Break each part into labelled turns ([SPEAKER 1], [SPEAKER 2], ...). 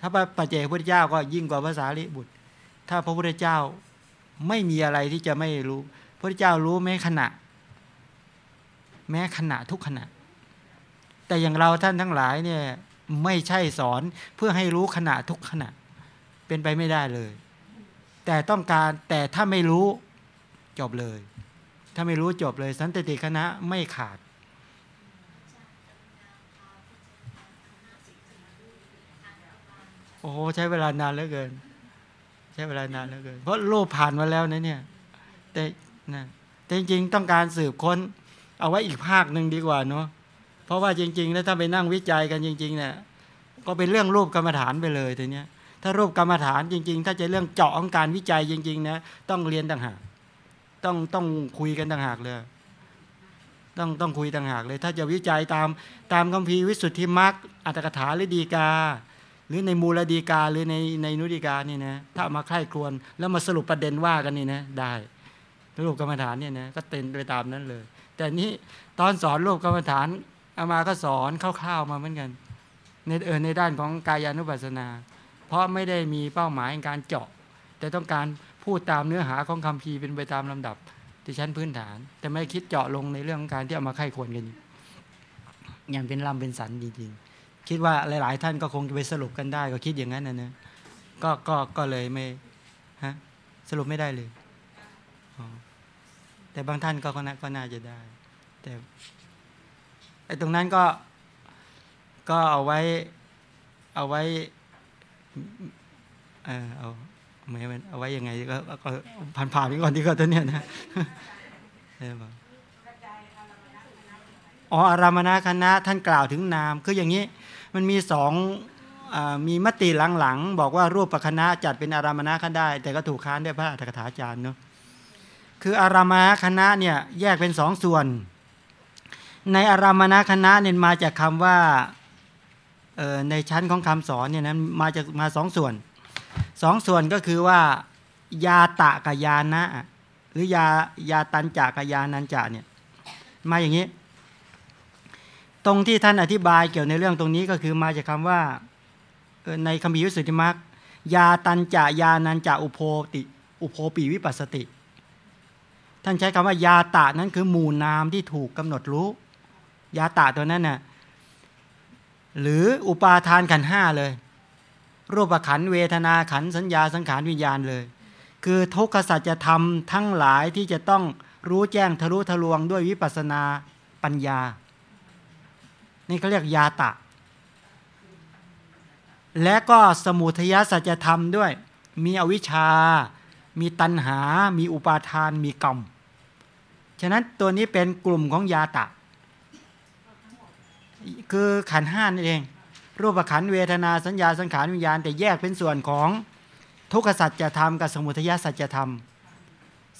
[SPEAKER 1] ถ้าพระปัจเจกพุทธเจ้าก็ยิ่งกว่าภาษาลิบุตร ถ้าพระพุทธเจ้าไม่มีอะไรที่จะไม่รู้พระเจ้ารู้แม้ขณะ แม้ขณะทุกขณะ แต่อย่างเราท่านทั้งหลายเนี่ยไม่ใช่สอนเพื่อให้รู้ขณะทุกขณะ เป็นไปไม่ได้เลย แต่ต้องการแต่ถ้าไม่รู้จบเลย ถ้าไม่รู้จบเลย สันติคณะไม่ขาด โอ้โหใช้เวลานานเหลือเกิน ใช้เวลานานเหลือเกิน เพราะโลกผ่านมาแล้วนะเนี่ย แต่นะแต่จริงๆต้องการสืบค้น เอาไว้อีกภาคหนึ่งดีกว่าเนาะเพราะว่าจริงๆแล้วถ้าไปนั่งวิจัยกันจริง ๆ เนี่ย ก็เป็นเรื่องรูปกรรมฐานไปเลยทีเนี้ยถ้ารูปกรรมฐานจริง ๆ ถ้าจะเรื่องเจาะของการวิจัยจริง ๆ นะ ต้องเรียนต่างหาก ต้องต้องคุยกันต่างหากเลยต้องต้องคุยต่างหากเลย ถ้าจะวิจัยตามตามคัมภีร์วิสุทธิมรรคอัตถกถาหรือดีกา หรือในมูลดีกาหรือในในนุดีกานี่นะถ้ามาใคร่ครวญแล้วมาสรุปประเด็นว่ากันนี่นะได้รูปกรรมฐานเนี่ยนะก็เต็นไปตามนั้นเลย แต่นี้ตอนสอนรูปกรรมฐานอามาก็สอนคร่าวๆมาเหมือนกันในเออในด้านของกายานุปัสสนา เพราะไม่ได้มีเป้าหมายในการเจาะ แต่ต้องการพูดตามเนื้อหาของคำพีเป็นไปตามลำดับที่ชั้นพื้นฐาน แต่ไม่คิดเจาะลงในเรื่องของการที่เอามาไข้ควรกันอย่างเป็นลำเป็นสันจริงๆ คิดว่าหลาย ๆ ท่านก็คงจะไปสรุปกันได้ ก็คิดอย่างนั้นนะเนะก็ก็ก็เลยไม่ฮะสรุปไม่ได้เลยแต่บางท่านก็ก็น่าจะได้ แต่ไอ้ตรงนั้นก็ก็เอาไว้ เอาไว้ เออเอาไม่เอาไว้ยังไงก็ผ่านผ่านไปก่อนที่ก็ตัวเนี้ยนะอ๋ออารามณคณะท่านกล่าวถึงนามคืออย่างนี้ มันมีสองอมีมติหลังๆ บอกว่ารูปปคณะจัดเป็นอารามณคณะได้ แต่ก็ถูกค้านด้วยพระอัฏฐกถาจารย์เนาะคืออารามณคณะเนี่ยแยกเป็นสองส่วน ในอารามณคณะเนี่ยมาจากคำว่าในชั้นของคำสอนเนี่ยนะมาจากมาสองส่วนสองส่วนก็คือว่ายาตะกยานะ หรือยายาตันจากกยานันจะเนี่ยมาอย่างนี้ ตรงที่ท่านอธิบายเกี่ยวในเรื่องตรงนี้ก็คือมาจากคำว่าในคำพิยุสุติมักยาตันจะยานันจะอุโพติอุโพปีวิปัสสติ ท่านใช้คำว่ายาตะนั้นคือหมู่นามที่ถูกกำหนดรู้ ยาตะตัวนั้นน่ะหรืออุปาทานขันห้าเลย รูปขันเวทนาขันสัญญาสังขารวิญญาณเลย คือทุกขสัจธรรมทั้งหลายที่จะต้องรู้แจ้งทะลุทะลวงด้วยวิปัสนาปัญญา นี่เขาเรียกยาตะ และก็สมุทยสัจธรรมด้วย มีอวิชชา มีตัณหา มีอุปาทาน มีกรรม ฉะนั้นตัวนี้เป็นกลุ่มของยาตะ คือขันห้านั่นเอง รูปขันเวทนาสัญญาสังขารวิญญาณ แต่แยกเป็นส่วนของทุกขสัจธรรมกับสมุทัยสัจธรรม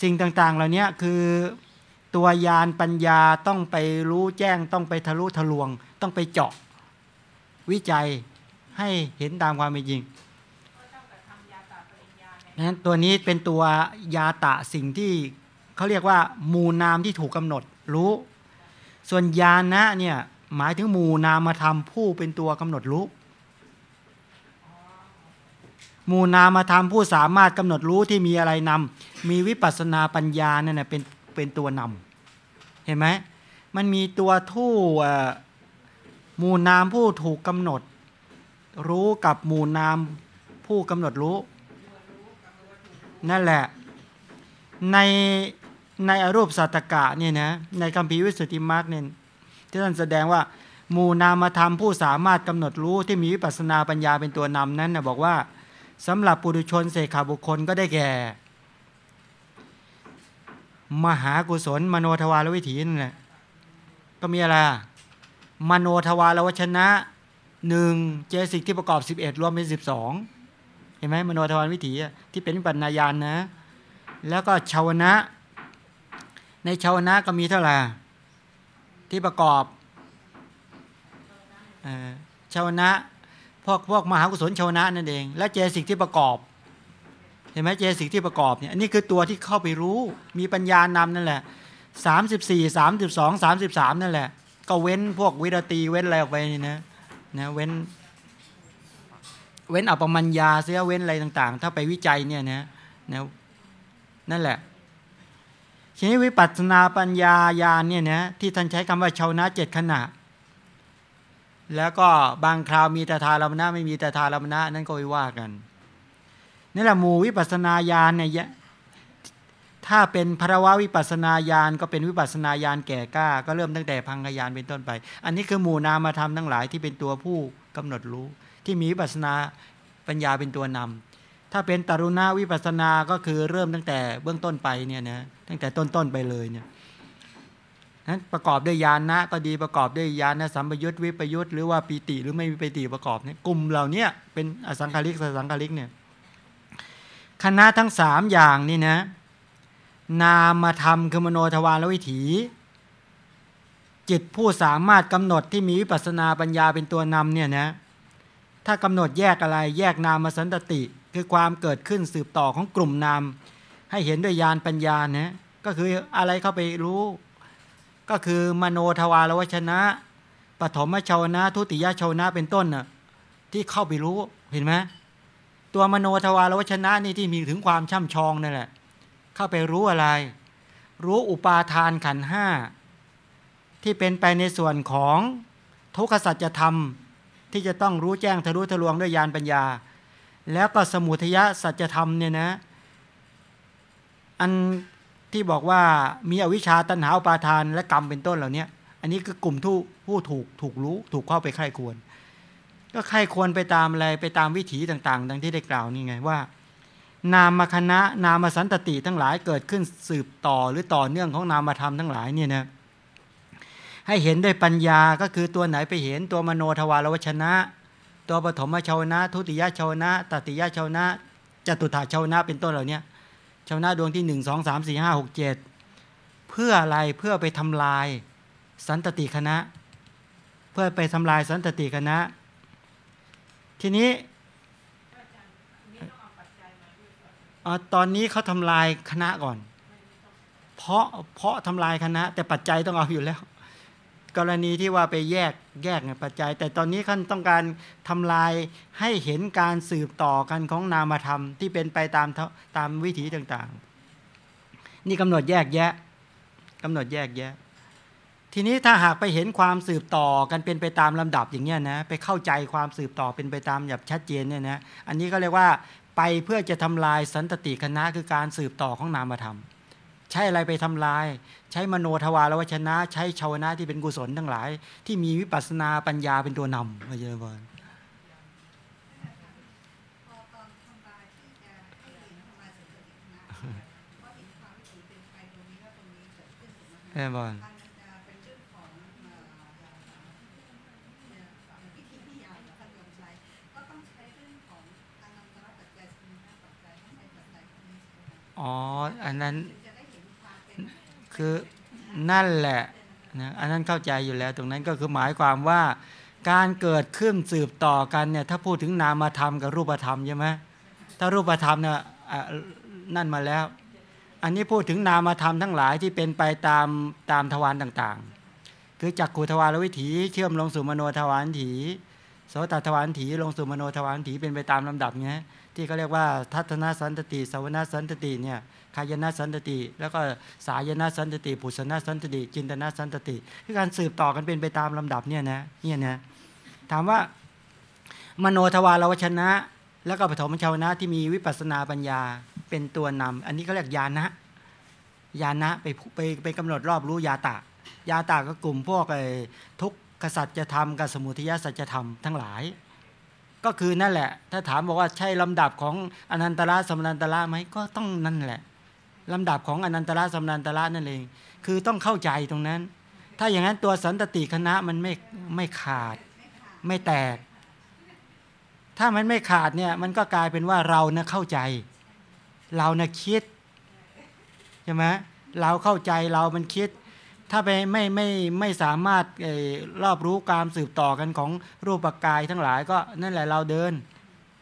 [SPEAKER 1] สิ่งต่างๆ เหล่านี้คือ ตัวยานปัญญาต้องไปรู้แจ้งต้องไปทะลุทะลวง ต้องไปเจาะ วิจัยให้เห็นตามความเป็นจริงนั้นตัวนี้เป็นตัวยาตะสิ่งที่เขาเรียกว่า มูนามที่ถูกกำหนดรู้ ส่วนยานะเนี่ยหมายถึงมูนามธรรมผู้เป็นตัวกำหนดรู้มูนามธรรมผู้สามารถกำหนดรู้ที่มีอะไรนำมีวิปัสนาปัญญาเนี่ยเป็น เป็นตัวนำเห็นไหมมันมีตัวทู่มูนามผู้ถูกกำหนด รู้กับมูนามผู้กำหนดรู้ นั่นแหละ ในในอรูปสัตตกะเนี่ยนะในคำพีวิสุทธิมรรคเนี่ยที่ท่านแสดงว่ามูนามธรรมผู้สามารถกำหนดรู้ที่มีวิปัสนาปัญญาเป็นตัวนำนั้นนะบอกว่าสำหรับปุถุชนเสขาบุคคลก็ได้แก่ มหากุศล มโนทวารวิถีนั่นแหละก็มีอะไร มโนทวารวชนะหนึ่งเจสิกที่ประกอบ 11 รวมเป็น 12 เห็นไหมมโนทวารวิถีที่เป็นปัญญายานนะ แล้วก็ชาวนะ ในชาวนะก็มีเท่าไหร่ที่ประกอบชาวนะพวกพวกมหากุศลชาวนะนั่นเอง และเจสิกที่ประกอบ เห็นไหมเจสิกที่ประกอบเนี่ยอันนี้คือตัวที่เข้าไปรู้มีปัญญานำนั่นแหละสามสิบสี่สามสิบสองสามสิบสามนั่นแหละ ก็เว้นพวกวิรตีเว้นอะไรออกไปนี่นะนะเว้น เว้นอัปมัญญาเสียเว้นอะไรต่าง ๆ ถ้าไปวิจัยเนี่ยนะนะนั่นแหละทีนี้วิปัสสนาปัญญาญาณเนี่ยนะที่ท่านใช้คำว่าชาวนะเจ็ดขณะ แล้วก็บางคราวมีตถาลมนะไม่มีตถาลมนะนั่นก็วิว่ากัน นี่แหละหมู่วิปัสสนาญาณเนี่ยถ้าเป็นภาวะวิปัสนาญาณก็เป็นวิปัสนาญาณแก่กล้า ก็เริ่มตั้งแต่พังขยานเป็นต้นไป อันนี้คือหมู่นามธรรมทั้งหลายที่เป็นตัวผู้กำหนดรู้ ที่มีวิปัสนาปัญญาเป็นตัวนำถ้าเป็นตรุณาวิปัสนาก็คือเริ่มตั้งแต่เบื้องต้นไปเนี่ยนะตั้งแต่ต้นๆไปเลยเนี่ยนั้นประกอบด้วยญาณนะก็ดีประกอบด้วยญาณนะสัมปยุตวิปยุตหรือว่าปีติหรือไม่มีปีติประกอบเนี่ยกลุ่มเหล่านี้เป็นอสังขาริกสสังขาริกเนี่ย คณะทั้งสามอย่างนี่นะ นามธรรมคือมโนทวารวิถี จิตผู้สามารถกำหนดที่มีวิปัสสนาปัญญาเป็นตัวนำเนี่ยนะถ้ากำหนดแยกอะไรแยกนามสันตติ คือความเกิดขึ้นสืบต่อของกลุ่มนาม ให้เห็นด้วยญาณปัญญานะก็คืออะไรเข้าไปรู้ ก็คือมโนทวาราวัชชนะปฐมชาวนะ ทุติยชาวนะเป็นต้นน่ะที่เข้าไปรู้เห็นไหม ตัวมโนทวารวชนะนี่ที่มีถึงความช่ำชองนั่นแหละ เข้าไปรู้อะไร รู้อุปาทานขันห้าที่เป็นไปในส่วนของทุกขสัจธรรม ที่จะต้องรู้แจ้งทะลุทะลวงด้วยญาณปัญญา แล้วก็สมุทยสัจธรรมเนี่ยนะอันที่บอกว่ามีอวิชชาตัณหาอุปาทานและกรรมเป็นต้นเหล่านี้อันนี้คือกลุ่มผู้ผู้ถูกถูกรู้ถูกเข้าไปใคร่ควร ก็ใครควรไปตามอะไรไปตามวิถีต่างๆ ดังที่ได้กล่าวนี่ไงว่า นามคณะนามสันตติทั้งหลายเกิดขึ้นสืบต่อหรือต่อเนื่องของนามธรรมทั้งหลายเนี่ยนะให้เห็นด้วยปัญญาก็คือตัวไหนไปเห็นตัวมโนทวารวชนะ ตัวปฐมชาวนะ ทุติยชาวนะตติยชาวนะจตุถาชาวนะเป็นต้นเหล่านี้ชาวนะดวงที่หนึ่งสองสามสี่ห้าหกเจ็ดเพื่ออะไรเพื่อไปทำลายสันตติคณะ เพื่อไปทำลายสันตติคณะ ทีนี้ตอนนี้เขาทำลายคณะก่อน เพราะเพราะทำลายคณะ แต่ปัจจัยต้องเอาอยู่แล้ว กรณีที่ว่าไปแยกแยกเนี่ยปัจจัย แต่ตอนนี้ท่านต้องการทำลายให้เห็นการสืบต่อกันของนามธรรมที่เป็นไปตามตามวิถีต่างๆ นี่กำหนดแยกแยะกำหนดแยกแยะ ทีนี้ถ้าหากไปเห็นความสืบต่อกันเป็นไปตามลำดับอย่างเงี้ยนะไปเข้าใจความสืบต่อเป็นไปตามแบบชัดเจนเนี่ยนะอันนี้ก็เรียกว่าไปเพื่อจะทำลายสันตติคณะคือการสืบต่อของนามธรรม ใช้อะไรไปทำลาย ใช้มโนทวารวชนะ ใช้ชาวนะที่เป็นกุศลทั้งหลาย ที่มีวิปัสนาปัญญาเป็นตัวนำมาเยอะเลยเออบอล อ๋อ อันนั้นคือนั่นแหละนะอันนั้นเข้าใจอยู่แล้ว ตรงนั้นก็คือหมายความว่า การเกิดขึ้นสืบต่อกันเนี่ยถ้าพูดถึงนามธรรมกับรูปธรรมใช่ไหมถ้ารูปธรรมเนี่ยนั่นมาแล้ว อันนี้พูดถึงนามธรรมทั้งหลายที่เป็นไปตามตามทวารต่างๆ คือจักขุทวารวิถีเชื่อมลงสู่มโนทวารถีโสตทวารถีลงสู่มโนทวารถีเป็นไปตามลำดับเนี้ย ที่เขาเรียกว่าทัสสนาสันตติสวนาสันตติเนี่ยฆายนาสันตติ แล้วก็สายนาสันตติผุสนาสันตติ จินตนาสันตติคือการสืบต่อกันเป็นไปตามลำดับเนี่ยนะเนี่ยนะถามว่ามโนทวาราวัชชนะ แล้วก็ปฐมชวนะที่มีวิปัสสนาปัญญาเป็นตัวนำอันนี้เขาเรียกญาณะญาณะไปไปไปกำหนดรอบรู้ญาตะญาตะก็กลุ่มพวกไอ้ทุกขสัจธรรมกับสมุทัยสัจธรรมทั้งหลาย ก็คือนั่นแหละ ถ้าถามบอกว่าใช่ลำดับของอนันตระสมนันตระไหมก็ต้องนั่นแหละลำดับของอนันตระสมนันตระนั่นเอง คือต้องเข้าใจตรงนั้น ถ้าอย่างนั้นตัวสันตติคณะมันไม่ไม่ขาด ไม่แตก ถ้ามันไม่ขาดเนี่ยมันก็กลายเป็นว่าเรานะเข้าใจ เรานะคิดใช่ไหมเราเข้าใจเรามันคิด ถ้าไปไม่ไม่ไม่สามารถรอบรู้การสืบต่อกันของรูปกายทั้งหลายก็นั่นแหละเราเดิน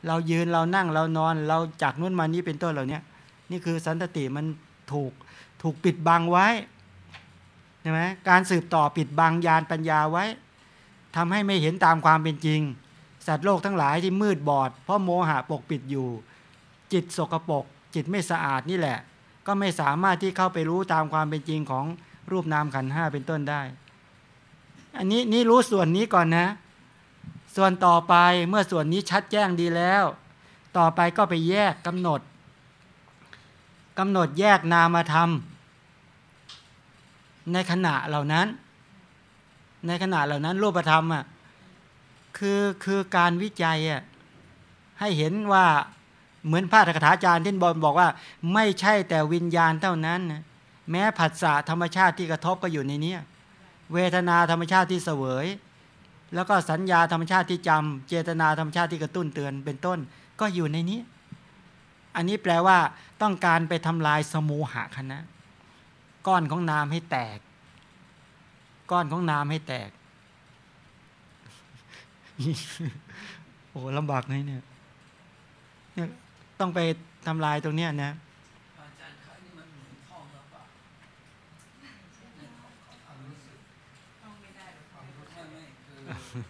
[SPEAKER 1] เรายืนเรานั่งเรานอน เราจากนู้นมานี้เป็นต้นเหล่านี้นี่คือสันตติมันถูกถูกปิดบังไว้ใช่ไหมการสืบต่อปิดบังญาณปัญญาไว้ทำให้ไม่เห็นตามความเป็นจริง สัตว์โลกทั้งหลายที่มืดบอด เพราะโมหะปกปิดอยู่ จิตสกปรกจิตไม่สะอาดนี่แหละ ก็ไม่สามารถที่เข้าไปรู้ตามความเป็นจริงของ รูปนามขันห้าเป็นต้นได้ อันนี้นี่รู้ส่วนนี้ก่อนนะ ส่วนต่อไปเมื่อส่วนนี้ชัดแจ้งดีแล้ว ต่อไปก็ไปแยกกำหนดกำหนดแยกนามธรรมในขณะเหล่านั้น ในขณะเหล่านั้นรูปธรรมอะคือคือการวิจัยอะให้เห็นว่าเหมือนพระธกถาจารย์ที่บอลบอกว่า ไม่ใช่แต่วิญญาณเท่านั้นนะ แม้ผัสสะธรรมชาติที่กระทบก็อยู่ในนี้เวทนาธรรมชาติที่เสวย แล้วก็สัญญาธรรมชาติที่จำเจตนาธรรมชาติที่กระตุ้นเตือนเป็นต้นก็อยู่ในนี้ อันนี้แปลว่าต้องการไปทำลายสมูหะคณะ ก้อนของนามให้แตก ก้อนของนามให้แตกโอ้ลำบากเลยเนี่ย เนี่ย ต้องไปทำลายตรงเนี้ยนะ
[SPEAKER 2] อาจารย์คะนี่มันเหมือนท่องหรือเปล่าในความรู้สึก
[SPEAKER 3] ท่องไม่ได้หรอก
[SPEAKER 2] ความรู้สึก ไม่คือ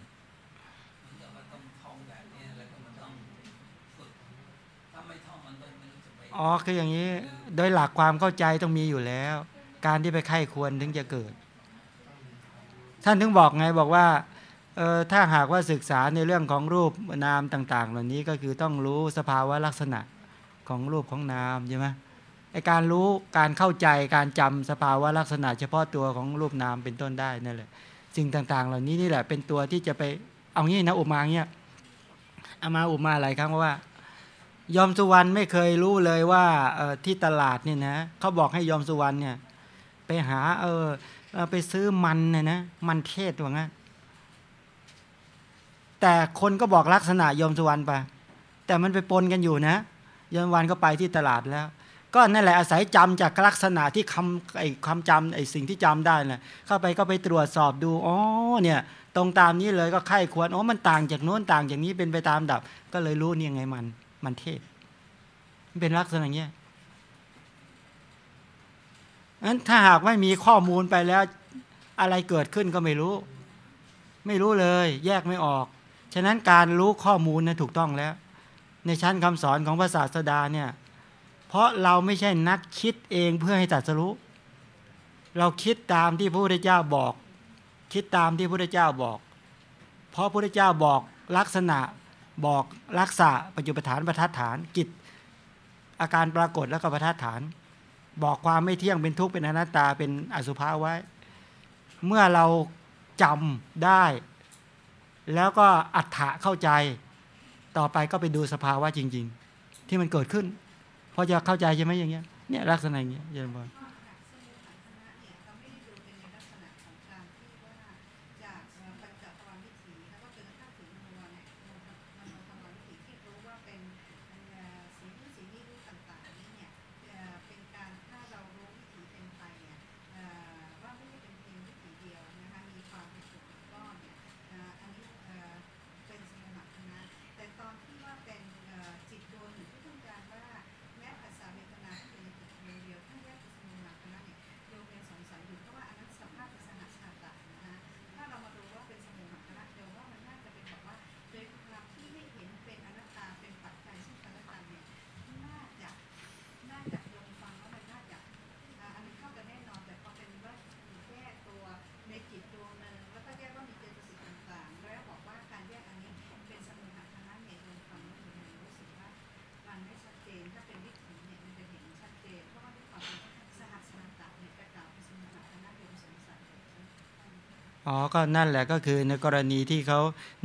[SPEAKER 2] มันจะมาต้องท่องแบบนี้แล้วก็มันต้องฝึกถ้าไม่ท่องมันก็ไม่รู้จะไป
[SPEAKER 1] อ๋อคืออย่างนี้ โดยหลักความเข้าใจต้องมีอยู่แล้ว การที่ไปไข้ควรถึงจะเกิด ท่านถึงบอกไงบอกว่าเออถ้าหากว่าศึกษาในเรื่องของรูปนามต่าง ๆ เหล่านี้ก็คือต้องรู้สภาวะลักษณะของรูปของนามใช่ไหมไอการรู้การเข้าใจการจำสภาวะลักษณะ เฉพาะตัวของรูปนามเป็นต้นได้นั่นแหละ สิ่งต่าง ๆ เหล่านี้นี่แหละเป็นตัวที่จะไปเอางี้นะอุมาเงี้ยเอามาอุมาหลายครั้งว่ายอมสุวรรณไม่เคยรู้เลยว่าที่ตลาดเนี่ยนะเขาบอกให้ยอมสุวรรณเนี่ย ไปหาเออเออไปซื้อมันเนี่ยนะมันเทศว่างั้นแต่คนก็บอกลักษณะยอมสุวรรณไปแต่มันไปปนกันอยู่นะยอมสุวรรณก็ไปที่ตลาดแล้ว ก็นั่นแหละอาศัยจำจากลักษณะที่คำไอ้คำจำไอ้สิ่งที่จำได้แหละเข้าไปก็ไปตรวจสอบดูอ๋อเนี่ยตรงตามนี้เลยก็ไข้ควรอ๋อมันต่างจากโน้นต่างอย่างนี้เป็นไปตามดับ ก็เลยรู้นี่ไงมัน มันเทศเป็นลักษณะอย่างเงี้ยงั้นถ้าหากไม่มีข้อมูลไปแล้ว อะไรเกิดขึ้นก็ไม่รู้ ไม่รู้เลย แยกไม่ออก ฉะนั้นการรู้ข้อมูลนะถูกต้องแล้ว ในชั้นคำสอนของพระศาสดาเนี่ย เพราะเราไม่ใช่นักคิดเองเพื่อให้ตรัสรู้ เราคิดตามที่พระพุทธเจ้าบอก คิดตามที่พระพุทธเจ้าบอก เพราะพระพุทธเจ้าบอกลักษณะบอกลักษะปัจจุปฐานประทัดฐานกิจ อาการปรากฏแล้วก็ประทัดฐาน บอกความไม่เที่ยงเป็นทุกข์เป็นอนัตตาเป็นอสุภะไว้ เมื่อเราจำได้ แล้วก็อัฏฐะเข้าใจ ต่อไปก็ไปดูสภาวะจริง ๆ ที่มันเกิดขึ้น พอจะเข้าใจใช่ไหมอย่างเงี้ยเนี่ยลักษณะอย่างเงี้ยเยนบอ
[SPEAKER 3] กจากสมุทร อ๋อ ก็นั่นแหละก็คื
[SPEAKER 1] อในกรณีที่เขา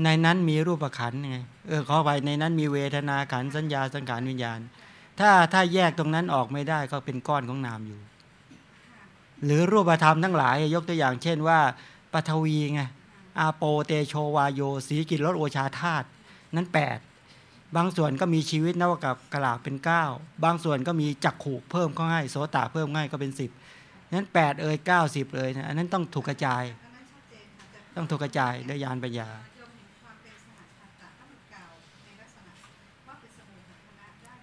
[SPEAKER 1] ในนั้นมีรูปขันไงเออขอไปในนั้นมีเวทนาขันสัญญาสังขารวิญญาณ ถ้าถ้าแยกตรงนั้นออกไม่ได้ก็เป็นก้อนของนามอยู่ หรือรูปธรรมทั้งหลายยกตัวอย่างเช่นว่าปฐวีไงอาโปเตโชวาโยสีกิรสโอชาธาตุนั้นแปดบางส่วนก็มีชีวิตนวกับกลาเป็นเก้าบางส่วนก็มีจักขู่เพิ่มเข้าให้โสตาเพิ่มให้ก็เป็นสิบนั้นแปดเอ่ยเก้าสิบเอ่ยนะอันนั้นต้องถูกกระจาย
[SPEAKER 3] ต้
[SPEAKER 1] องถูกกระจายด้วยยานปัญญา
[SPEAKER 3] สหามันกล่าวในลักษณะว่าเป็นสมุทคณะได้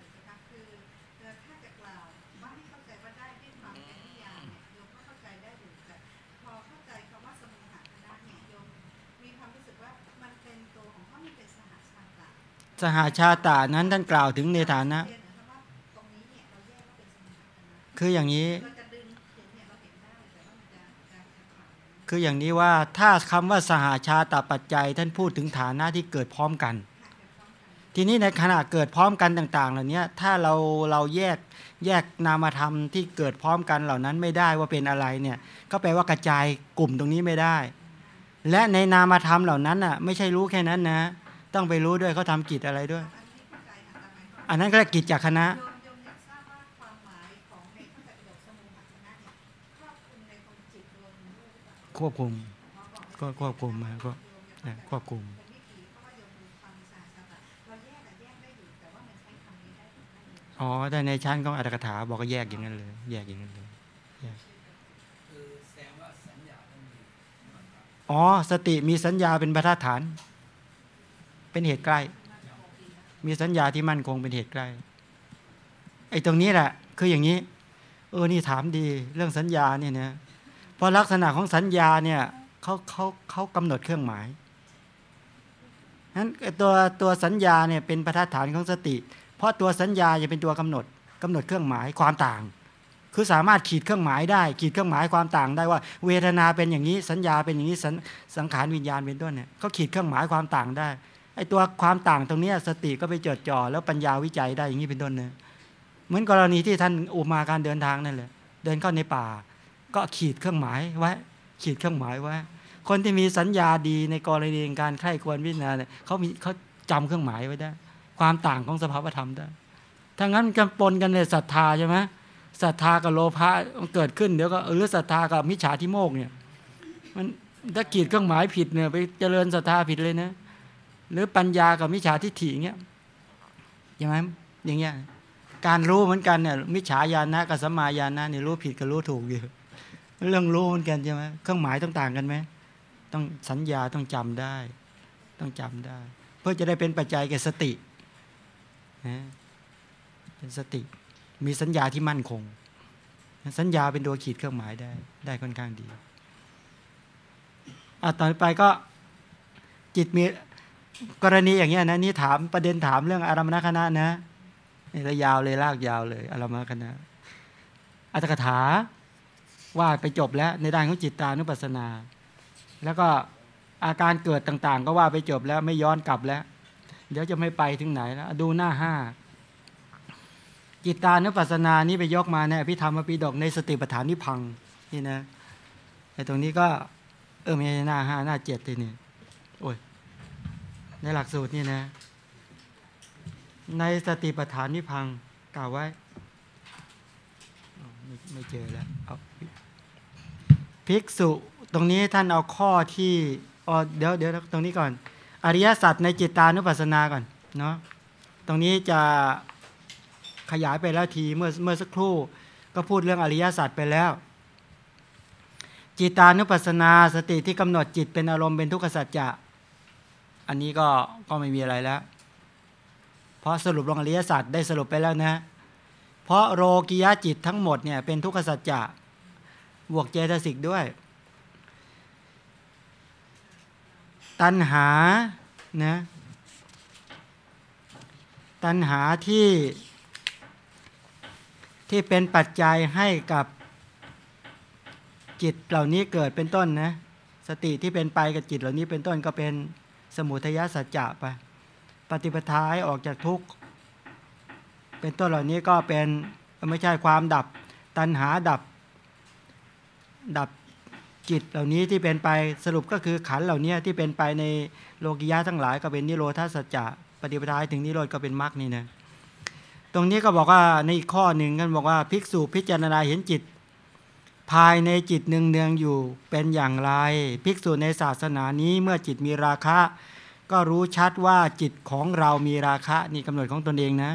[SPEAKER 3] หะ
[SPEAKER 1] ชาตานั้นท่านกล่าวถึงในฐานะ
[SPEAKER 3] คื
[SPEAKER 1] ออย่างนี้ คืออย่างนี้ว่าถ้าคำว่าสหาชาตปัจจัย ท่านพูดถึงฐานะที่เกิดพร้อมกัน ทีนี้ในขณะเกิดพร้อมกันต่าง ๆ เหล่านี้ถ้าเราเราแยกแยกนามธรรมที่เกิดพร้อมกันเหล่านั้นไม่ได้ว่าเป็นอะไรเนี่ยก็แปลว่ากระจายกลุ่มตรงนี้ไม่ได้ และในนามธรรมเหล่านั้นน่ะไม่ใช่รู้แค่นั้นนะ ต้องไปรู้ด้วยเขาทำกิจอะไรด้วย
[SPEAKER 3] อันนี้เข้าใจค่ะแต่หมายความว่า
[SPEAKER 1] อันนั้นก็เรียกกิจจากคณะ
[SPEAKER 3] ควบคุม ก็
[SPEAKER 1] ควบคุมมาก็ควบคุม
[SPEAKER 3] อ๋อแต่ใน
[SPEAKER 1] ชั้นของอัตถกถาบอกก็แยกอย่างนั้นเลย แยกอย่างนั้นเลย
[SPEAKER 2] คือแสดงว่าสัญญาอ๋
[SPEAKER 1] อ สติมีสัญญาเป็นประธฐาน เป็นเหตุใกล้ มีสัญญาที่มั่นคงเป็นเหตุใกล้ ไอ้ตรงนี้แหละ คืออย่างนี้ เออ นี่ถามดี เรื่องสัญญาเนี่ยนะ เพราะลักษณะของสัญญาเนี่ยเขาเขาเขากำหนดเครื่องหมายนั้นตัวตัวสัญญาเนี่ยเป็นประธฐานของสติ เพราะตัวสัญญาจะเป็นตัวกำหนดกำหนดเครื่องหมายความต่าง คือสามารถขีดเครื่องหมายได้ ขีดเครื่องหมายความต่างได้ว่า เวทนาเป็นอย่างนี้สัญญาเป็นอย่างนี้สังสังขารวิญญาณเป็นต้นเนี่ยเขาขีดเครื่องหมายความต่างได้ไอตัวความต่างตรงนี้สติก็ไปจดจ่อแล้วปัญญาวิจัยได้อย่างนี้เป็นต้นเนี่ยเหมือนกรณีที่ท่านอุมาการเดินทางนั่นแหละเดินเข้าในป่า ก็ขีดเครื่องหมายไว้ ขีดเครื่องหมายไว้ คนที่มีสัญญาดีในกรณีการใครควรพิจารณาเนี่ยเขามีเขาจำเครื่องหมายไว้ได้ ความต่างของสภาวธรรมได้ถ้างั้นกันปนกันเลยศรัทธาใช่ไหมศรัทธากับโลภะมันเกิดขึ้นเดี๋ยวก็หรือศรัทธากับมิจฉาทิโมกเนี่ยมันถ้าขีดเครื่องหมายผิดเนี่ยไปเจริญศรัทธาผิดเลยนะหรือปัญญากับมิจฉาทิฏฐิเงี้ยใช่ไหมอย่างเงี้ยการรู้เหมือนกันเนี่ยมิจฉาญาณะกับสัมมาญาณะเนี่ยรู้ผิดกับรู้ถูกอยู่ เรื่องรู้เหมือนกันใช่ไหมเครื่องหมายต้องต่างกันไหมต้องสัญญาต้องจำได้ ต้องจำได้ เพื่อจะได้เป็นปัจจัยแก่สตินะเป็นสติ มีสัญญาที่มั่นคง สัญญาเป็นตัวขีดเครื่องหมายได้ ได้ค่อนข้างดีอะต่อไปก็จิตมีกรณีอย่างเงี้ยนะนี่ถามประเด็นถามเรื่องอารมณคณะนะนี่ก็ยาวเลยลากยาวเลย อารมณคณะอัตถกถา ว่าไปจบแล้วในด้านของจิตตานุปัสสนา แล้วก็อาการเกิดต่างๆ ก็ว่าไปจบแล้วไม่ย้อนกลับแล้ว เดี๋ยวจะไม่ไปถึงไหนแล้ว ดูหน้าห้าจิตตานุปัสสนานี้ไปยกมาในอภิธรรมปีดกในสติปัฏฐานนิพังนี่นะไอ้ตรงนี้ก็ เออไม่หน้าห้าหน้าเจ็ดทีนี่โอ้ยในหลักสูตรนี่นะ ในสติปัฏฐานนิพังกล่าวไว้ไม่เจอแล้วเอา ภิกษุตรงนี้ท่านเอาข้อที่อ๋อเดี๋ยวเดี๋ยวตรงนี้ก่อน อริยสัจในจิตตานุปัสสนาก่อนเนาะตรงนี้จะขยายไปแล้วทีเมื่อเมื่อสักครู่ก็พูดเรื่องอริยสัจไปแล้ว จิตานุปัสสนาสติที่กำหนดจิตเป็นอารมณ์เป็นทุกขสัจจะอันนี้ก็ก็ไม่มีอะไรแล้ว เพราะสรุปลงอริยสัจได้สรุปไปแล้วนะ เพราะโรกิยจิตทั้งหมดเนี่ยเป็นทุกขสัจจะ บวกเจตสิกด้วย ตัณหานะตัณหาที่ที่เป็นปัจจัยให้กับจิตเหล่านี้เกิดเป็นต้นนะสติที่เป็นไปกับจิตเหล่านี้เป็นต้นก็เป็นสมุทัยสัจจะไปปฏิปทาให้ออกจากทุกข์เป็นต้นเหล่านี้ก็เป็นไม่ใช่ความดับ ตัณหาดับ ดับจิตเหล่านี้ที่เป็นไปสรุปก็คือขันเหล่านี้ที่เป็นไปในโลกิยะทั้งหลายก็เป็นนิโรธาสัจจะปฏิปทาถึงนิโรธก็เป็นมรรคนี่นะตรงนี้ก็บอกว่าในอีกข้อหนึ่งกันบอกว่าภิกษุพิจารณาเห็นจิต ภายในจิตเนืองเนืองๆอยู่เป็นอย่างไร ภิกษุในศาสนานี้เมื่อจิตมีราคะ ก็รู้ชัดว่าจิตของเรามีราคะนี่กำหนดของตนเองนะ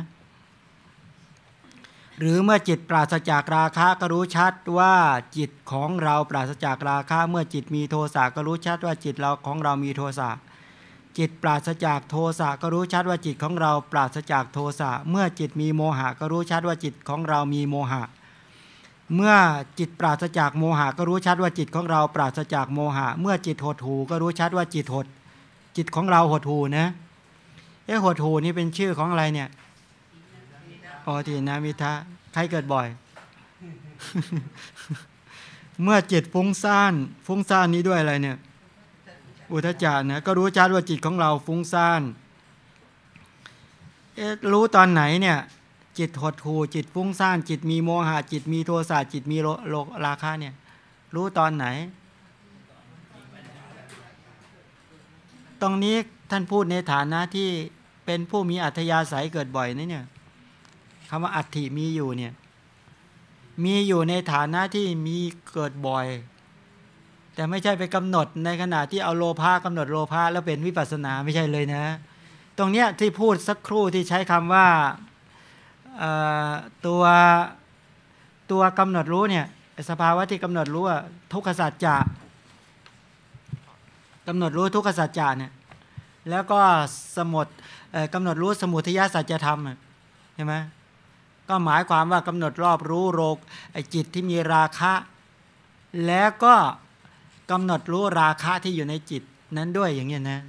[SPEAKER 1] หรือเมื่อจิตปราศจากราคะก็รู้ชัดว่าจิตของเราปราศจากราคะ เมื่อจิตมีโทสะก็รู้ชัดว่าจิตเราของเรามีโทสะจิตปราศจากโทสะก็รู้ชัดว่าจิตของเราปราศจากโทสะเมื่อจิตมีโมหะก็รู้ชัดว่าจิตของเรามีโมหะ เมื่อจิตปราศจากโมหะก็รู้ชัดว่าจิตของเราปราศจากโมหะ เมื่อจิตหดหูก็รู้ชัดว่าจิตหด จิตของเราหดหูนะเอ๊หดหูนี่เป็นชื่อของอะไรเนี่ย อ๋อทีนามิทะใครเกิดบ่อย เมื่อจิตฟุ้งซ่านฟุ้งซ่านนี้ด้วยอะไรเนี่ย อุทจารนะก็รู้ชัดว่าจิตของเราฟุ้งซ่านเอ๊ะรู้ตอนไหนเนี่ย จิตหดหูจิตฟุ้งซ่าน จิตมีโมหะจิตมีโทสะจิตมีโลลราคะเนี่ย รู้ตอนไหน ตรงนี้ท่านพูดในฐานะที่เป็นผู้มีอัธยาศัยเกิดบ่อยนะเนี่ย คำว่าอัฐิมีอยู่เนี่ย มีอยู่ในฐานะที่มีเกิดบ่อย แต่ไม่ใช่ไปกำหนดในขณะที่เอาโลภะกำหนดโลภะแล้วเป็นวิปัสสนาไม่ใช่เลยนะ ตรงเนี้ยที่พูดสักครู่ที่ใช้คำว่าตัวตัวกำหนดรู้เนี่ยสภาวะที่กำหนดรู้อะทุกขสัจจะกำหนดรู้ทุกขสัจจะเนี่ยแล้วก็สมุดกำหนดรู้สมุทัยสัจธรรมใช่ไหม ก็หมายความว่ากำหนดรอบรู้โรคจิตที่มีราคะ แล้วก็กำหนดรู้ราคะที่อยู่ในจิตนั้นด้วยอย่างเงี้ยนะ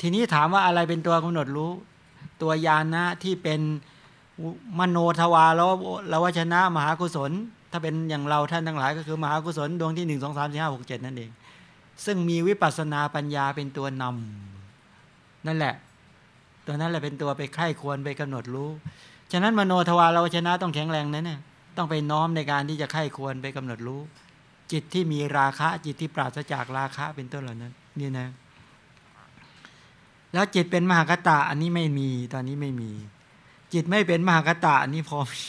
[SPEAKER 1] ทีนี้ถามว่าอะไรเป็นตัวกำหนดรู้ ตัวยานะที่เป็นมโนทวารแล้วลวชนะมหากุศล ถ้าเป็นอย่างเราท่านทั้งหลาย ก็คือมหากุศลดวงที่หนึ่งสองสามสี่ห้าหกเจ็ดนั่นเอง ซึ่งมีวิปัสสนาปัญญาเป็นตัวนำนั่นแหละ ตัวนั้นแหละเป็นตัวไปไข้ควรไปกำหนดรู้ ฉะนั้นมโนทวารลวชนะต้องแข็งแรงนะเนี่ยต้องไปน้อมในการที่จะไข้ควรไปกำหนดรู้ จิตที่มีราคะจิตที่ปราศจากราคะเป็นต้นเหล่านั้นนี่นะ แล้วจิตเป็นมหากตะอันนี้ไม่มีตอนนี้ไม่มี จิตไม่เป็นมหากตะอันนี้พอมี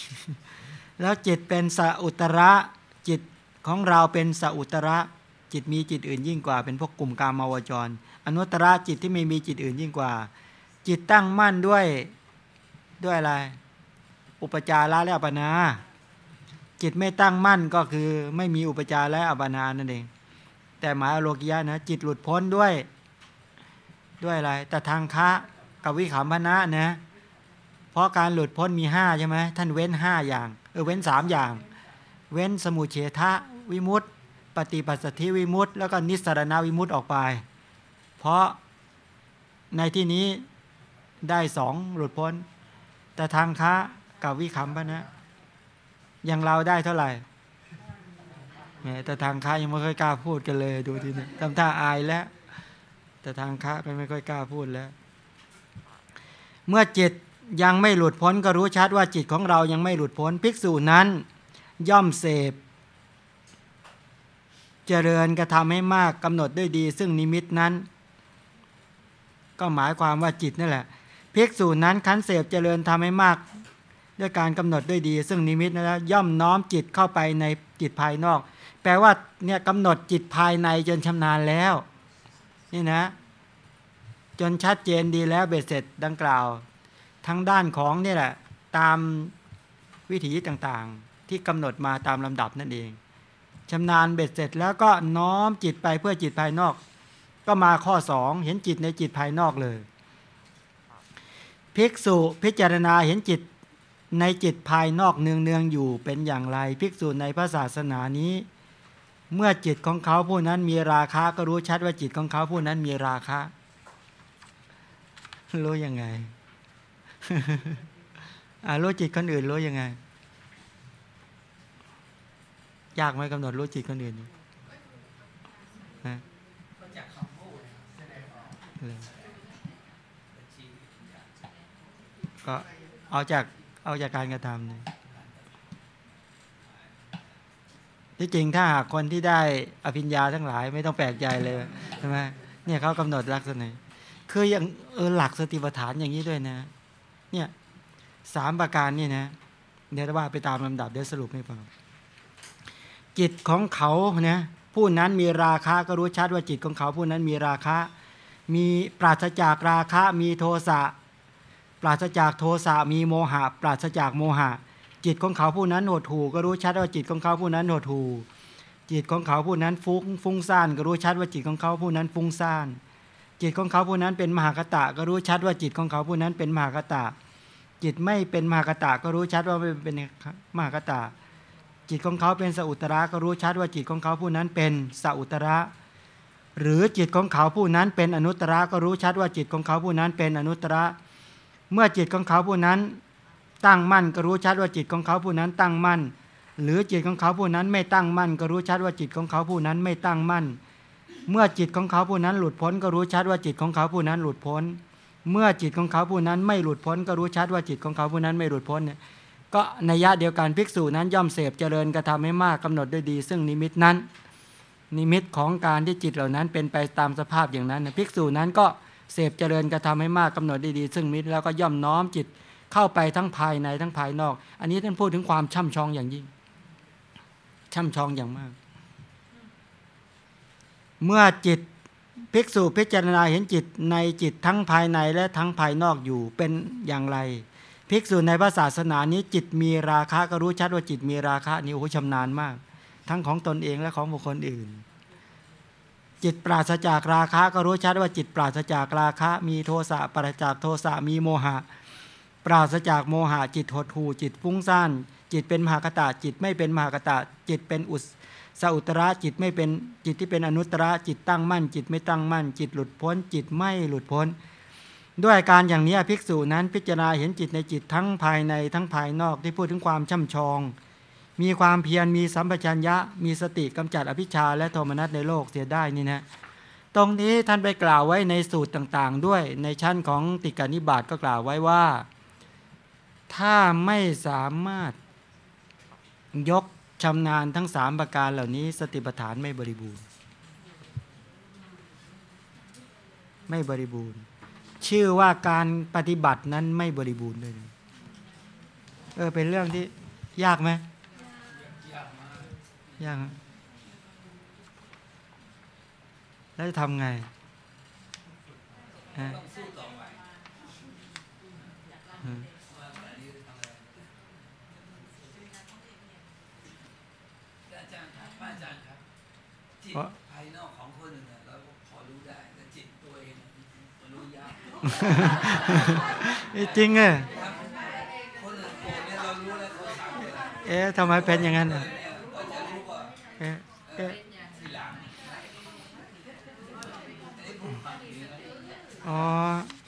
[SPEAKER 1] แล้วจิตเป็นสอุตระจิตของเราเป็นสอุตระจิตมีจิตอื่นยิ่งกว่า เป็นพวกกลุ่มกามาวจร อนุตระจิตที่ไม่มีจิตอื่นยิ่งกว่า จิตตั้งมั่นด้วยด้วยอะไร อุปจาระและอัปนา จิตไม่ตั้งมั่นก็คือไม่มีอุปจาระและอัปนานั่นเอง แต่หมายอโลกิยะนะจิตหลุดพ้นด้วย ด้วยอะไร แต่ทางคะกับวิขำพนะนะ เพราะการหลุดพ้นมีห้าใช่ไหมท่านเว้นห้าอย่างเออเว้นสามอย่าง เว้นสมุเฉทะวิมุตติปฏิปัสสธิวิมุตติ แล้วก็นิสรณวิมุตติออกไป เพราะในที่นี้ได้สองหลุดพ้น แต่ทางคะ กับวิขำพนะอย่างเราได้เท่าไหร่แหมแต่ทางค้ายังไม่ค่อยกล้าพูดกันเลยดูทีนี้ทำท่าอายแล้ว แต่ทางค้าก็ไม่ค่อยกล้าพูดแล้ว เมื่อจิตยังไม่หลุดพ้นก็รู้ชัดว่าจิตของเรายังไม่หลุดพ้นภิกษุนั้น ย่อมเสพ เจริญกระทำให้มากกำหนดด้วยดี ซึ่งนิมิตนั้น ก็หมายความว่าจิตนั่นแหละภิกษุนั้นคันเสพเจริญทำให้มาก ด้วยการกำหนดด้วยดี ซึ่งนิมิตนะย่อมน้อมจิตเข้าไปในจิตภายนอก แปลว่าเนี่ยกำหนดจิตภายในจนชำนาญแล้ว นี่นะ จนชัดเจนดีแล้วเบ็ดเสร็จดังกล่าว ทั้งด้านของนี่แหละ ตามวิถีต่างๆ ที่กำหนดมาตามลำดับนั่นเองชำนาญเบ็ดเสร็จแล้วก็น้อมจิตไปเพื่อจิตภายนอก ก็มาข้อสองเห็นจิตในจิตภายนอกเลย ภิกษุพิจารณาเห็นจิต ในจิตภายนอกเนืองเนืองอยู่เป็นอย่างไร ภิกษุในพระศาสนานี้ เมื่อจิตของเขาผู้นั้นมีราคะก็รู้ชัดว่าจิตของเขาผู้นั้นมีราคะ รู้ยังไงรู้จิตคนอื่นรู้ยังไง ยากไหมกำหนดรู้จิตคนอื่นนะ
[SPEAKER 2] ก็
[SPEAKER 1] เอาจาก เอาจากการกระทำเนี่ยที่จริงถ้าหากคนที่ได้อภิญญาทั้งหลายไม่ต้องแปลกใจเลยใช่ไหมเนี่ยเขากำหนดลักษณะคืออย่างเออหลักสติปัฏฐานอย่างนี้ด้วยนะ เนี่ยสามประการนี่นะเดี๋ยวว่าไปตามลำดับเดี๋ยวสรุปให้ฟังจิตของเขาเนี่ยผู้นั้นมีราคะก็รู้ชัดว่าจิตของเขาผู้นั้นมีราคะ มีปราศจากราคะ มีโทสะ ปราศจากโทสะมีโมหะ ปราศจากโมหะ จิตของเขาผู้นั้นหดหูก็รู้ชัดว่าจิตของเขาผู้นั้นหดหูจิตของเขาผู้นั้นฟุ้งฟุ้งซ่านก็รู้ชัดว่าจิตของเขาผู้นั้นฟุ้งซ่านจิตของเขาผู้นั้นเป็นมหากตะก็รู้ชัดว่าจิตของเขาผู้นั้นเป็นมหากตะ จิตไม่เป็นมหากตะก็รู้ชัดว่าไม่เป็นมหากตะ จิตของเขาเป็นสอุตระก็รู้ชัดว่าจิตของเขาผู้นั้นเป็นสอุตระ หรือจิตของเขาผู้นั้นเป็นอนุตตรก็รู้ชัดว่าจิตของเขาผู้นั้นเป็นอนุตตร เมื่อจิตของเขาผู้นั้นตั้งมั่นก็รู้ชัดว่าจิตของเขาผู้นั้นตั้งมั่น หรือจิตของเขาผู้นั้นไม่ตั้งมั่น ก็รู้ชัดว่าจิตของเขาผู้นั้นไม่ตั้งมั่น เมื่อจิตของเขาผู้นั้นหลุดพ้น ก็รู้ชัดว่าจิตของเขาผู้นั้นหลุดพ้น เมื่อจิตของเขาผู้นั้นไม่หลุดพ้น ก็รู้ชัดว่าจิตของเขาผู้นั้นไม่หลุดพ้นเนี่ยก็ในยะเดียวกันภิกษุนั้นย่อมเสพเจริญกระทำให้มากกำหนดด้วยดี ซึ่งนิมิตนั้น นิมิตของการที่จิตเหล่านั้นเป็นไปตามสภาพอย่างนั้น ภิกษุนั้นก็เเสพเจริญกระทำให้มากกำหนดดีๆ ซึ่งมิตรแล้วก็ย่อมน้อมจิตเข้าไปทั้งภายในทั้งภายนอก อันนี้ท่านพูดถึงความช่ำชองอย่างยิ่ง ช่ำชองอย่างมาก เมื่อจิตภิกษุพิจารณาเห็นจิตในจิตทั้งภายในและทั้งภายนอกอยู่เป็นอย่างไร ภิกษุในพระศาสนานี้จิตมีราคะก็รู้ชัดว่าจิตมีราคะนี่โอ้ชำนาญมาก ทั้งของตนเองและของบุคคลอื่น จิตปราศจากราคะก็รู้ชัดว่าจิตปราศจากราคะ มีโทสะปราศจากโทสะมีโมหะ ปราศจากโมหะ จิตหดหูจิตฟุ้งซ่านจิตเป็นมหากตะจิตไม่เป็นมหากตะจิตเป็นอุสสอุตระจิตไม่เป็นจิตที่เป็นอนุตระจิตตั้งมั่น จิตไม่ตั้งมั่น จิตหลุดพ้น จิตไม่หลุดพ้น ด้วยการอย่างนี้ภิกษุนั้นพิจารณาเห็นจิตในจิตทั้งภายในทั้งภายนอกที่พูดถึงความช่ำชอง มีความเพียรมีสัมปชัญญะ มีสติกำจัดอภิชาและโทมนัสในโลกเสียได้นี่นะตรงนี้ท่านไปกล่าวไว้ในสูตรต่างๆ ด้วยในชั้นของติกานิบาตก็กล่าวไว้ว่า ถ้าไม่สามารถยกชำนาญทั้งสามประการเหล่านี้ สติปัฏฐานไม่บริบูรณ์ ไม่บริบูรณ์ ชื่อว่าการปฏิบัตินั้นไม่บริบูรณ์เลยเออเป็นเรื่องที่ยากไหม
[SPEAKER 2] ยาก
[SPEAKER 1] อะแล้วจะทำไงฮะ
[SPEAKER 2] ต้องสู้ต่อไป
[SPEAKER 1] อืม
[SPEAKER 2] ว่าแบบนี้ทำอะไรอาจารย์ครับป้าอาจารย์ครับจิตภายนอกของคนหนึ่งเนี่ยเราก็พอรู้ได้แต่จิตตัวเองมันรู้ยาก
[SPEAKER 1] เอ๊ะจริงเหรอ
[SPEAKER 2] ครับคนอื่นโกรธเนี่ยเรารู้แล้วเขาสั่งเลยนะ
[SPEAKER 1] เอ๊ะทำไมเป็นอย่างนั้นอะ
[SPEAKER 2] เนี่ยก็จะรู้ว่า
[SPEAKER 1] เอ๊ะเอ๊ะ
[SPEAKER 2] ทีหลังไอ้ผู้ฟังดีนะ
[SPEAKER 1] อ๋อ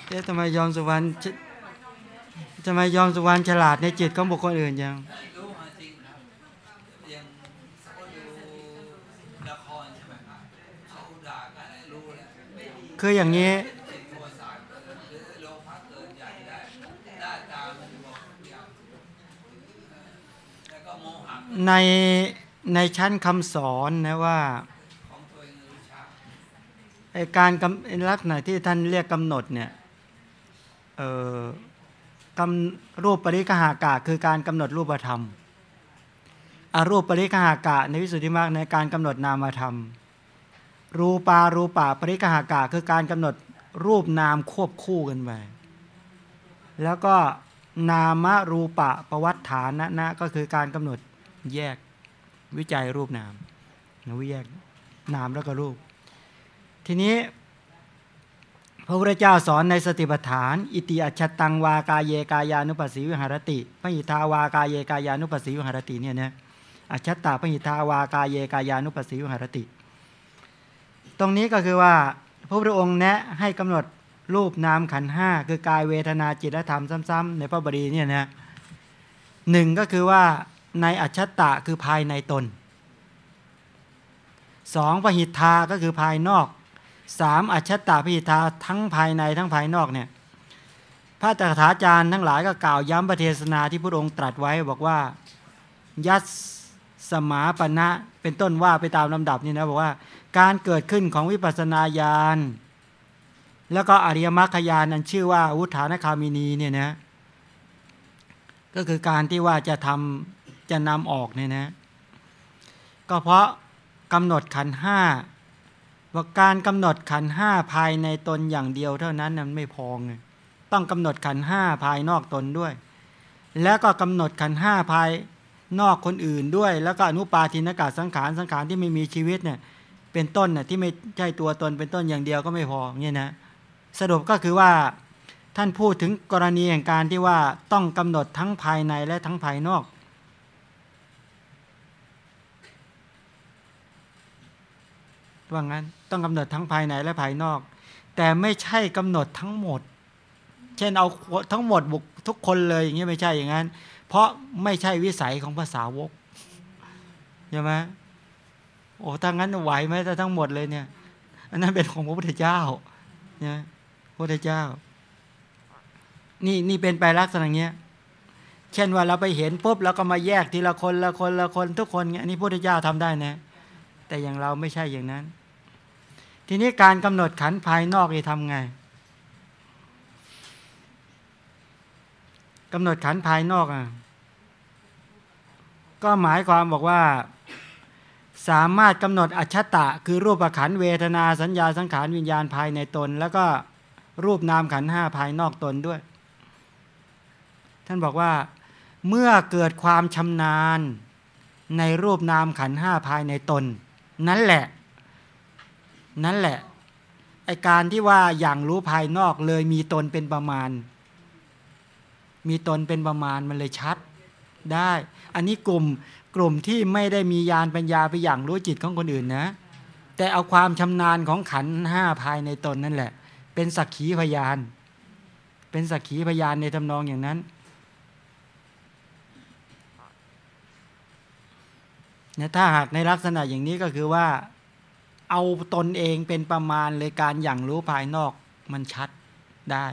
[SPEAKER 1] เอ๊ะทำไมยอมสุวรรณทำไมยอมสุวรรณฉลาดในจิตของบุคคลอื่นยัง
[SPEAKER 2] รู้มาจริงครับยังเขาดูละครใช่ไหมครับเขาด่ากันให้รู้แล้ว
[SPEAKER 1] คืออย่างนี้
[SPEAKER 2] จิตโทสะเกิดหรือโลภะเกิดอยากได้ได้ตามมันบอกทุกอย่างแล้วก็โมหะ
[SPEAKER 1] ใน ในชั้นคำสอนนะว่าไอการกำลักษณะที่ท่านเรียกกำหนดเนี่ยเอ่อกำรูปปริกหากะคือการกำหนดรูปธรรมอารูปปริกหากะในวิสุทธิมรรคในการกำหนดนามธรรม รูปารูปะปริกหากะคือการกำหนดรูปนามควบคู่กันไปแล้วก็นามรูปะประวัติฐานะนะก็คือการกำหนดแยก วิจัยรูปนามนะวิแยกนามแล้วก็รูป ทีนี้ พระพุทธเจ้าสอนในสติปัฏฐาน อิติอัจฉตังวากาเยกายานุปัสสีวิหารติพหิทาวากาเยกายานุปัสสีวิหารติเนี่ยนะอัจฉตาพหิทาวากาเยกายานุปัสสีวิหารติ ตรงนี้ก็คือว่าพระพุทธองค์แนะให้กำหนดรูปนามขันห้าคือกายเวทนาจิตและธรรมซ้ำๆในพระบรีเนี่ยนะหนึ่งก็คือว่า ในอัจฉตะคือภายในตนสองพหิทาก็คือภายนอกสามอัจฉตาพหิทาทั้งภายในทั้งภายนอกเนี่ยพระตถาจารย์ทั้งหลายก็กล่าวย้ำประเทศนาที่พระองค์ตรัสไว้บอกว่ายัสสมาปณะเป็นต้นว่าไปตามลำดับนี่นะบอกว่าการเกิดขึ้นของวิปัสสนาญาณแล้วก็อริยมรรคญาณนั้นชื่อว่าวุฒานคามินีเนี่ยนะก็คือการที่ว่าจะทำ จะนำออกเนี่ยนะก็เพราะกำหนดขันห้าว่าการกำหนดขันห้าภายในตนอย่างเดียวเท่านั้นนะมันไม่พอไงต้องกำหนดขันห้าภายนอกตนด้วย แล้วก็กำหนดขันห้าภายนอกคนอื่นด้วย แล้วก็อนุปาทินากาสังขารสังขารที่ไม่มีชีวิตเนี่ยเป็นต้นน่ะที่ไม่ใช่ตัวตนเป็นต้นอย่างเดียวก็ไม่พอเนี่ยนะสรุปก็คือว่าท่านพูดถึงกรณีแห่งการที่ว่าต้องกำหนดทั้งภายในและทั้งภายนอก ว่างั้นต้องกำหนดทั้งภายในและภายนอก แต่ไม่ใช่กำหนดทั้งหมด เช่นเอาทั้งหมดบุกทุกคนเลยอย่างนี้ไม่ใช่อย่างนั้น เพราะไม่ใช่วิสัยของภาษาวกใช่ไหมโอ้ถ้างั้นไหวไหมถ้าทั้งหมดเลยเนี่ย อันนั้นเป็นของพระพุทธเจ้าเนี่ยพระพุทธเจ้า นี่นี่เป็นไปลักษณะเงี้ยเช่นว่าเราไปเห็นปุ๊บแล้วก็มาแยกทีละคนละคนละคนทุกคนเงี้ยนนี้พระพุทธเจ้าทำได้นะ แต่อย่างเราไม่ใช่อย่างนั้น ทีนี้การกำหนดขันภายนอกจะทำไงกำหนดขันภายนอกอะก็หมายความบอกว่าสามารถกำหนดอัจฉตะ คือรูปขันเวทนาสัญญาสังขารวิญญาณภายในตน แล้วก็รูปนามขันห้าภายนอกตนด้วย ท่านบอกว่าเมื่อเกิดความชำนาญในรูปนามขันห้าภายในตน นั่นแหละ นั่นแหละไอการที่ว่าอย่างรู้ภายนอกเลยมีตนเป็นประมาณ มีตนเป็นประมาณมันเลยชัดได้ อันนี้กลุ่มกลุ่มที่ไม่ได้มียานปัญญาไปอย่างรู้จิตของคนอื่นนะ แต่เอาความชำนาญของขันห้าภายในตนนั่นแหละ เป็นสักขีพยาน เป็นสักขีพยานในทำนองอย่างนั้นเนี่ยถ้าหากในลักษณะอย่างนี้ก็คือว่า เอาตนเองเป็นประมาณเลยการอย่างรู้ภายนอกมันชัดได้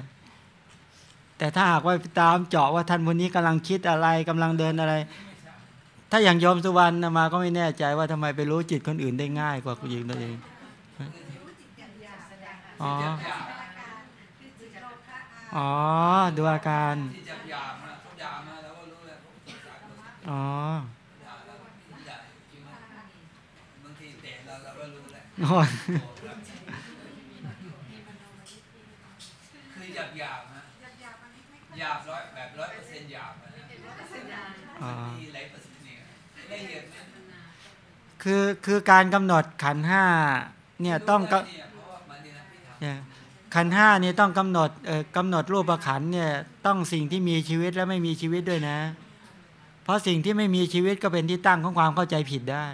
[SPEAKER 1] แต่ถ้าหากว่าตามเจาะว่าท่านวันนี้กำลังคิดอะไรกำลังเดินอะไร ถ้าอย่างโยมสุวรรณมาก็ไม่แน่ใจว่าทำไมไปรู้จิตคนอื่นได้ง่ายกว่าคนอื่นตัวเอง
[SPEAKER 3] อ๋
[SPEAKER 1] ออ๋
[SPEAKER 3] อ
[SPEAKER 1] ดูอาการ
[SPEAKER 2] ที่จ รู้แล้ว
[SPEAKER 1] โอ้ย
[SPEAKER 2] คือหยาบหยาบๆนะ
[SPEAKER 3] หยาบหยาบอันนี้ไม่ค่อย
[SPEAKER 2] หยาบร้อยแบบร้อยเปอร์เซ็นต์หยาบนะ
[SPEAKER 1] อ๋อ
[SPEAKER 2] มีหลายเปอร์เซ็นต์เนี่ยละเอียดไหม
[SPEAKER 1] คือคือการกำหนดขันธ์ห้าเนี่ยต้องก็
[SPEAKER 2] เนี่ยเพราะว่ามันนี่นะพี่ทำ
[SPEAKER 1] เนี่ยขันธ์ห้านี่ต้องกำหนดเอ่อกำหนดรูปขันธ์เนี่ยต้องสิ่งที่มีชีวิตและไม่มีชีวิตด้วยนะ เพราะสิ่งที่ไม่มีชีวิตก็เป็นที่ตั้งของความเข้าใจผิดได้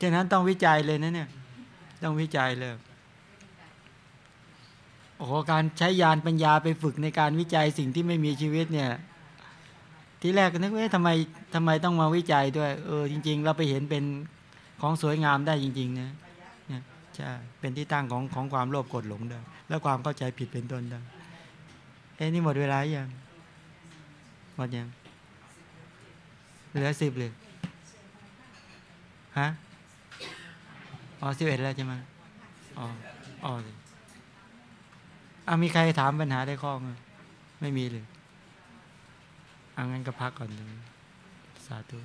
[SPEAKER 1] ฉะนั้นต้องวิจัยเลยนะเนี่ย ต้องวิจัยเลยโอ้โหการใช้ยานปัญญาไปฝึกในการวิจัยสิ่งที่ไม่มีชีวิตเนี่ย ที่แรกก็นึกว่าทำไมทำไมต้องมาวิจัยด้วย เออจริง ๆ เราไปเห็นเป็นของสวยงามได้จริงๆนะเนี่ยใช่เป็นที่ตั้งของของความโลภโกรธหลงได้และความเข้าใจผิดเป็นต้นได้เอ้นี่หมดเวลายังหมดยังเหลือสิบเลยฮะ อ๋อสิบเอ็ดแล้วใช่ไหมอ๋ออ๋ออะมีใครถามปัญหาได้ข้อมั้ยไม่มีเลยเอางั้นก็พักก่อนเลยสาธุ